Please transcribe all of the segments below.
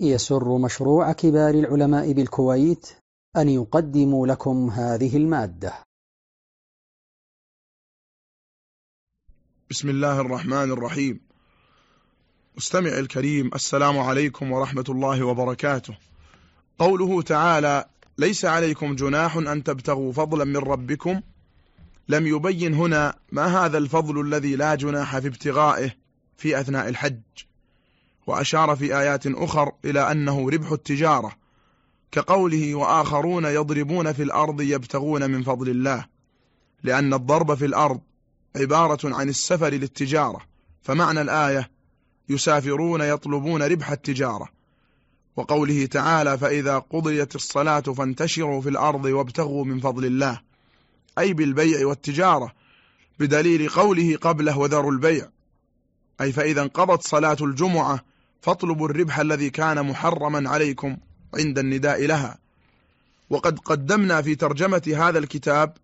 يسر مشروع كبار العلماء بالكويت أن يقدم لكم هذه المادة. بسم الله الرحمن الرحيم. مستمع الكريم السلام عليكم ورحمة الله وبركاته. قوله تعالى ليس عليكم جناح أن تبتغوا فضلا من ربكم لم يبين هنا ما هذا الفضل الذي لا جناح في ابتغائه في أثناء الحج. وأشار في آيات أخر إلى أنه ربح التجارة كقوله وآخرون يضربون في الأرض يبتغون من فضل الله لأن الضرب في الأرض عبارة عن السفر للتجارة فمعنى الآية يسافرون يطلبون ربح التجارة وقوله تعالى فإذا قضيت الصلاة فانتشروا في الأرض وابتغوا من فضل الله أي بالبيع والتجارة بدليل قوله قبله وذروا البيع أي فإذا انقضت صلاة الجمعة فاطلبوا الربح الذي كان محرما عليكم عند النداء لها. وقد قدمنا في ترجمة هذا الكتاب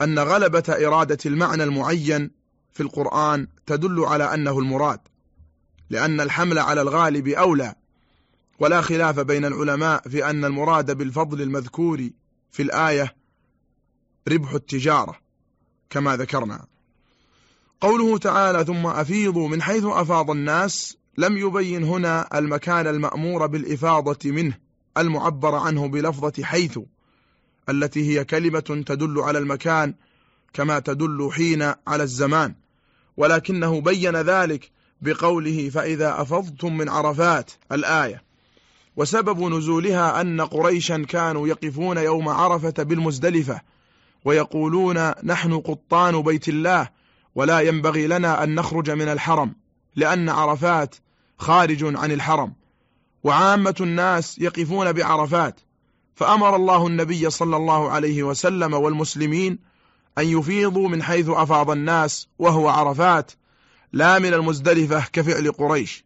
أن غلبة إرادة المعنى المعين في القرآن تدل على أنه المراد لأن الحمل على الغالب أولى. ولا خلاف بين العلماء في أن المراد بالفضل المذكور في الآية ربح التجارة كما ذكرنا. قوله تعالى ثم أفيضوا من حيث أفاض الناس لم يبين هنا المكان المأمور بالإفاضة منه المعبر عنه بلفظة حيث التي هي كلمة تدل على المكان كما تدل حين على الزمان. ولكنه بين ذلك بقوله فإذا أفضتم من عرفات الآية. وسبب نزولها أن قريشا كانوا يقفون يوم عرفة بالمزدلفة ويقولون نحن قطان بيت الله ولا ينبغي لنا أن نخرج من الحرم لأن عرفات خارج عن الحرم. وعامة الناس يقفون بعرفات. فأمر الله النبي صلى الله عليه وسلم والمسلمين أن يفيضوا من حيث أفاض الناس وهو عرفات لا من المزدلفة كفعل قريش.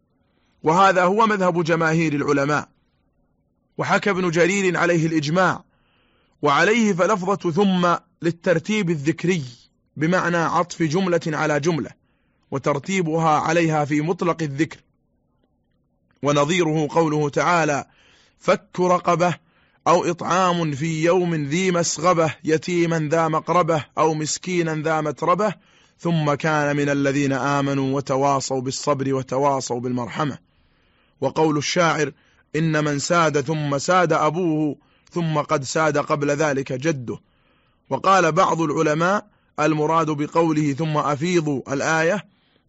وهذا هو مذهب جماهير العلماء. وحكى ابن جرير عليه الإجماع. وعليه فلفظة ثم للترتيب الذكري بمعنى عطف جملة على جملة وترتيبها عليها في مطلق الذكر. ونظيره قوله تعالى فك رقبة أو إطعام في يوم ذي مسغبة يتيما ذا مقربة أو مسكينا ذا متربة ثم كان من الذين آمنوا وتواصوا بالصبر وتواصوا بالمرحمة. وقول الشاعر إن من ساد ثم ساد أبوه ثم قد ساد قبل ذلك جده. وقال بعض العلماء المراد بقوله ثم أفيضوا الآية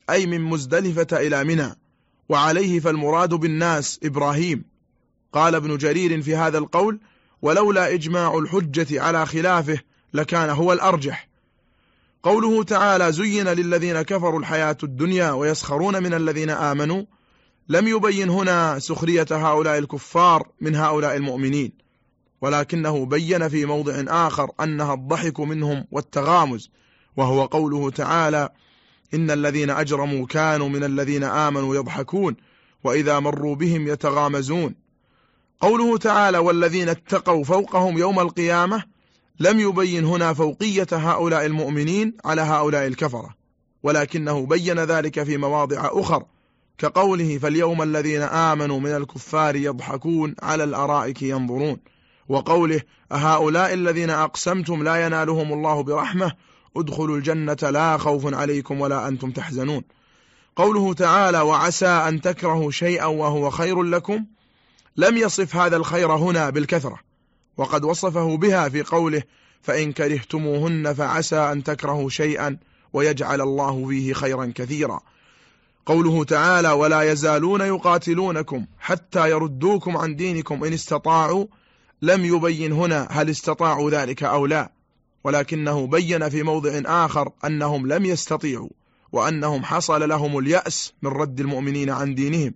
أي من مزدلفة إلى منى. وعليه فالمراد بالناس إبراهيم. قال ابن جرير في هذا القول ولولا إجماع الحجة على خلافه لكان هو الأرجح قوله تعالى زين للذين كفروا الحياة الدنيا ويسخرون من الذين آمنوا لم يبين هنا سخرية هؤلاء الكفار من هؤلاء المؤمنين ولكنه بين في موضع آخر أنها الضحك منهم والتغامز وهو قوله تعالى إن الذين أجرموا كانوا من الذين آمنوا يضحكون وإذا مروا بهم يتغامزون. قوله تعالى والذين اتقوا فوقهم يوم القيامة لم يبين هنا فوقية هؤلاء المؤمنين على هؤلاء الكفرة ولكنه بين ذلك في مواضع أخر كقوله فاليوم الذين آمنوا من الكفار يضحكون على الأرائك ينظرون وقوله أهؤلاء الذين أقسمتم لا ينالهم الله برحمة ادخلوا الجنة لا خوف عليكم ولا أنتم تحزنون. قوله تعالى وعسى أن تكرهوا شيئا وهو خير لكم لم يصف هذا الخير هنا بالكثرة وقد وصفه بها في قوله فإن كرهتموهن فعسى أن تكرهوا شيئا ويجعل الله فيه خيرا كثيرا قوله تعالى ولا يزالون يقاتلونكم حتى يردوكم عن دينكم إن استطاعوا لم يبين هنا هل استطاعوا ذلك أو لا. ولكنه بين في موضع آخر أنهم لم يستطيعوا وأنهم حصل لهم اليأس من رد المؤمنين عن دينهم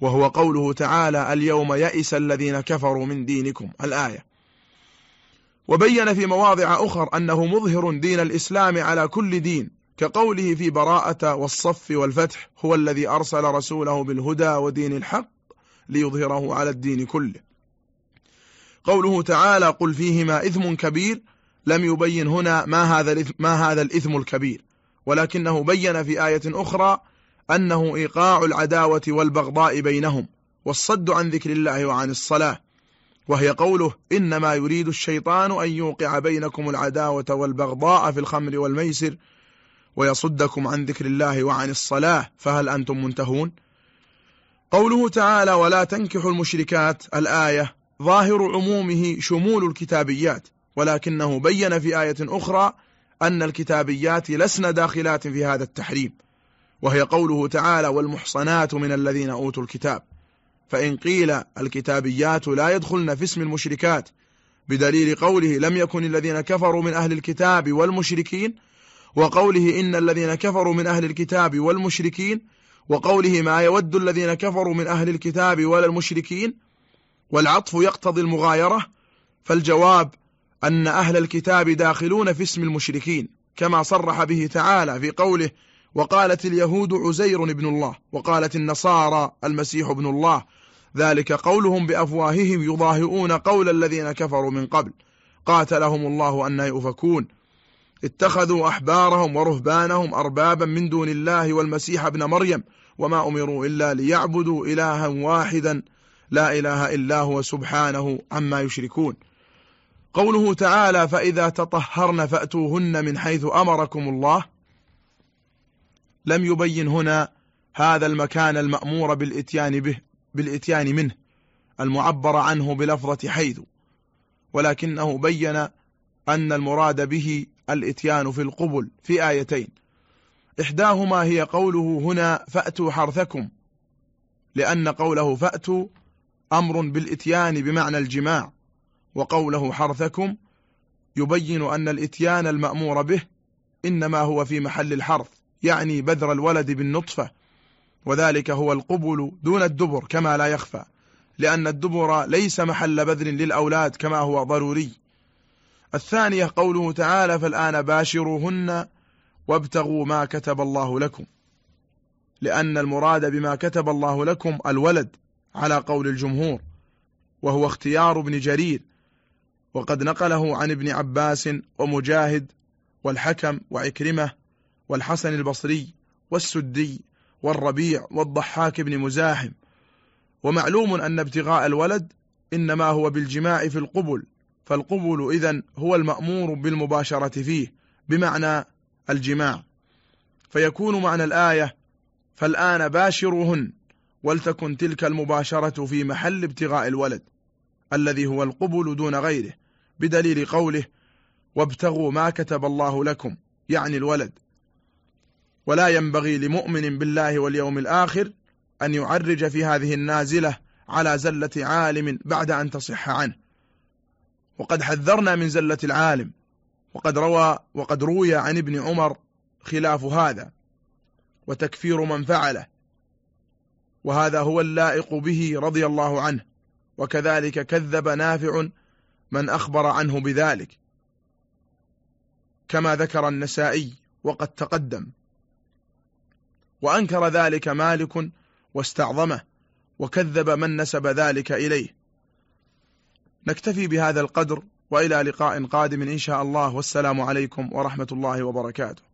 وهو قوله تعالى اليوم يئس الذين كفروا من دينكم الآية. وبين في مواضع أخر أنه مظهر دين الإسلام على كل دين كقوله في براءة والصف والفتح هو الذي أرسل رسوله بالهدى ودين الحق ليظهره على الدين كله. قوله تعالى قل فيهما إثم كبير لم يبين هنا ما هذا ما هذا الإثم الكبير ولكنه بين في آية أخرى أنه إيقاع العداوة والبغضاء بينهم والصد عن ذكر الله وعن الصلاة وهي قوله إنما يريد الشيطان أن يوقع بينكم العداوة والبغضاء في الخمر والميسر ويصدكم عن ذكر الله وعن الصلاة فهل أنتم منتهون؟ قوله تعالى ولا تنكحوا المشركات الآية ظاهر عمومه شمول الكتابيات ولكنه بين في آية أخرى أن الكتابيات لسن داخلات في هذا التحريم وهي قوله تعالى والمحصنات من الذين أوتوا الكتاب فإن قيل الكتابيات لا يدخلن في اسم المشركات بدليل قوله لم يكن الذين كفروا من أهل الكتاب والمشركين وقوله إن الذين كفروا من أهل الكتاب والمشركين وقوله ما يود الذين كفروا من أهل الكتاب ولا المشركين والعطف يقتضي المغايرة فالجواب أن أهل الكتاب داخلون في اسم المشركين كما صرح به تعالى في قوله وقالت اليهود عزير بن الله وقالت النصارى المسيح ابن الله. ذلك قولهم بأفواههم يضاهئون قول الذين كفروا من قبل. قاتلهم الله أن يؤفكون. اتخذوا أحبارهم ورهبانهم أربابا من دون الله والمسيح ابن مريم وما أمروا إلا ليعبدوا إلها واحدا. لا إله إلا هو سبحانه عما يشركون. قوله تعالى فإذا تطهرن فأتوهن من حيث أمركم الله. لم يبين هنا هذا المكان المأمور بالإتيان به بالإتيان منه المعبر عنه بلفظة حيث ولكنه بين أن المراد به الإتيان في القبل في آيتين. إحداهما هي قوله هنا فأتوا حرثكم لأن قوله فأتوا أمر بالإتيان بمعنى الجماع. وقوله حرثكم يبين أن الإتيان المأمور به إنما هو في محل الحرث يعني بذر الولد بالنطفة وذلك هو القبل دون الدبر كما لا يخفى لأن الدبر ليس محل بذر للأولاد كما هو ضروري. الثانية قوله تعالى فالآن باشروهن وابتغوا ما كتب الله لكم لأن المراد بما كتب الله لكم الولد على قول الجمهور وهو اختيار ابن جرير وقد نقله عن ابن عباس ومجاهد والحكم وعكرمة والحسن البصري والسدي والربيع والضحاك بن مزاحم. ومعلوم أن ابتغاء الولد إنما هو بالجماع في القبل فالقبل إذن هو المأمور بالمباشرة فيه بمعنى الجماع. فيكون معنى الآية فالآن باشرهن ولتكن تلك المباشرة في محل ابتغاء الولد الذي هو القبل دون غيره. بدليل قوله وابتغوا ما كتب الله لكم يعني الولد. ولا ينبغي لمؤمن بالله واليوم الآخر أن يعرج في هذه النازلة على زلة عالم بعد أن تصح عنه. وقد حذرنا من زلة العالم وقد روى وقد روي عن ابن عمر خلاف هذا وتكفير من فعله. وهذا هو اللائق به رضي الله عنه وكذلك كذب نافع من أخبر عنه بذلك. كما ذكر النسائي وقد تقدم. وأنكر ذلك مالك واستعظمه وكذب من نسب ذلك إليه. نكتفي بهذا القدر وإلى لقاء قادم إن شاء الله. والسلام عليكم ورحمة الله وبركاته.